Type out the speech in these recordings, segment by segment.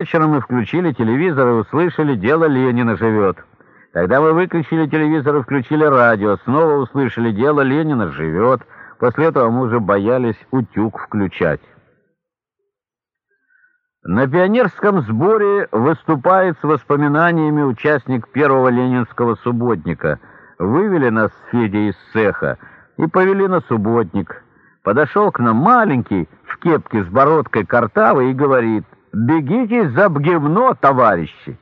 Вечером мы включили телевизор и услышали «Дело Ленина живет». Тогда мы выключили телевизор и включили радио, снова услышали «Дело Ленина живет». После этого мы уже боялись утюг включать. На пионерском сборе выступает с воспоминаниями участник первого ленинского субботника. Вывели нас с Федей из цеха и повели на субботник. Подошел к нам маленький, в кепке с бородкой картавый и говорит — Бегите за бгивно, товарищи!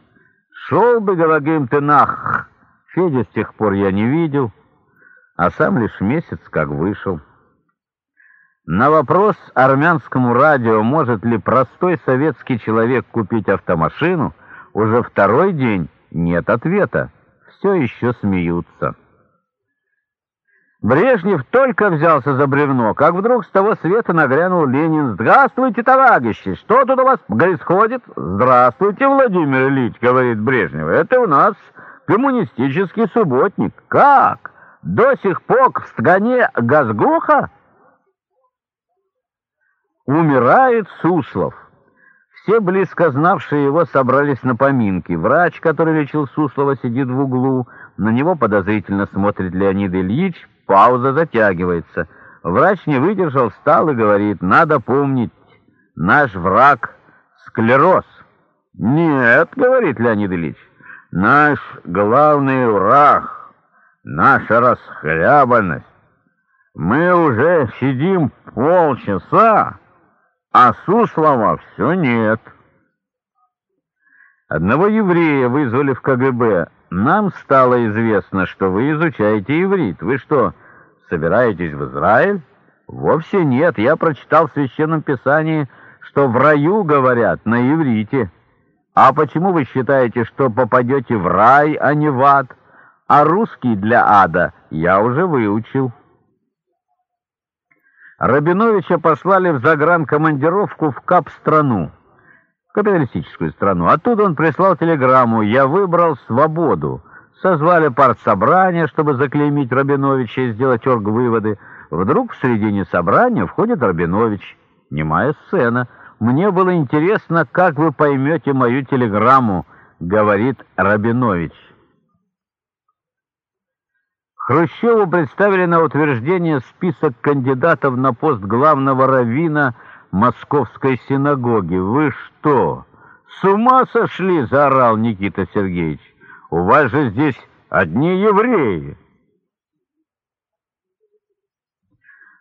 Шел бы, говорим ты, нах! Федя с тех пор я не видел, а сам лишь месяц как вышел. На вопрос армянскому радио, может ли простой советский человек купить автомашину, уже второй день нет ответа. Все еще смеются. Брежнев только взялся за бревно, как вдруг с того света нагрянул Ленин. «Здравствуйте, товарищи! Что тут у вас происходит?» «Здравствуйте, Владимир Ильич», — говорит Брежнев. «Это у нас коммунистический субботник. Как? До сих пор в стране газгуха?» Умирает Суслов. Все близко знавшие его собрались на поминки. Врач, который лечил Суслова, сидит в углу. На него подозрительно смотрит Леонид Ильич. Пауза затягивается. Врач не выдержал, встал и говорит, надо помнить, наш враг — склероз. Нет, говорит Леонид Ильич, наш главный враг, наша расхлябанность. Мы уже сидим полчаса, а Суслова все нет. Одного еврея вызвали в КГБ. Нам стало известно, что вы изучаете иврит. Вы что, собираетесь в Израиль? Вовсе нет. Я прочитал в Священном Писании, что в раю говорят на иврите. А почему вы считаете, что попадете в рай, а не в ад? А русский для ада я уже выучил. Рабиновича послали в загранкомандировку в Кап-страну капиталистическую страну. Оттуда он прислал телеграмму «Я выбрал свободу». Созвали партсобрание, чтобы заклеймить Рабиновича и сделать орг-выводы. Вдруг в середине собрания входит Рабинович. Немая сцена. «Мне было интересно, как вы поймете мою телеграмму», — говорит Рабинович. Хрущеву представили на утверждение список кандидатов на пост главного раввина московской синагоги. Вы что, с ума сошли? — заорал Никита Сергеевич. У вас же здесь одни евреи.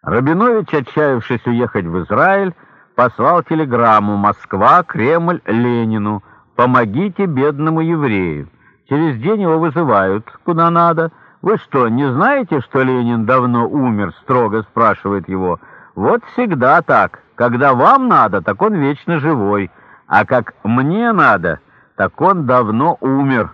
Рабинович, отчаявшись уехать в Израиль, послал телеграмму «Москва, Кремль, Ленину. Помогите бедному еврею». Через день его вызывают, куда надо. «Вы что, не знаете, что Ленин давно умер?» — строго спрашивает его. «Вот всегда так. Когда вам надо, так он вечно живой, а как мне надо, так он давно умер.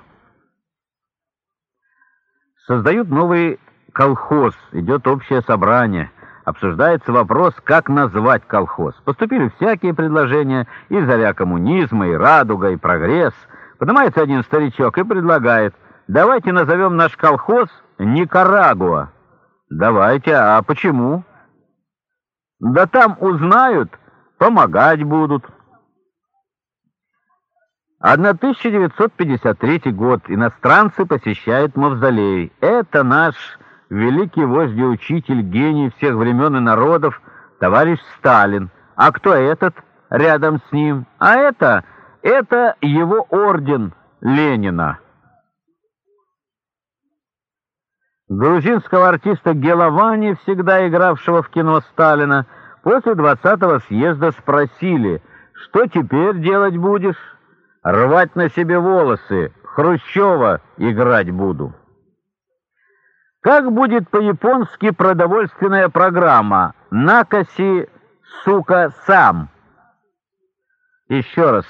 Создают новый колхоз, идет общее собрание. Обсуждается вопрос, как назвать колхоз. Поступили всякие предложения, и заря коммунизма, и радуга, и прогресс. Поднимается один старичок и предлагает, давайте назовем наш колхоз Никарагуа. Давайте, а почему? Да там узнают, помогать будут. 1953 год. Иностранцы посещают мавзолей. Это наш великий вождь и учитель, гений всех времен и народов, товарищ Сталин. А кто этот рядом с ним? А это, это его орден Ленина. грузинского артиста Геловани, всегда игравшего в кино Сталина, после 20-го съезда спросили, что теперь делать будешь? Рвать на себе волосы, Хрущева играть буду. Как будет по-японски продовольственная программа «Накоси, сука, сам»? Еще раз.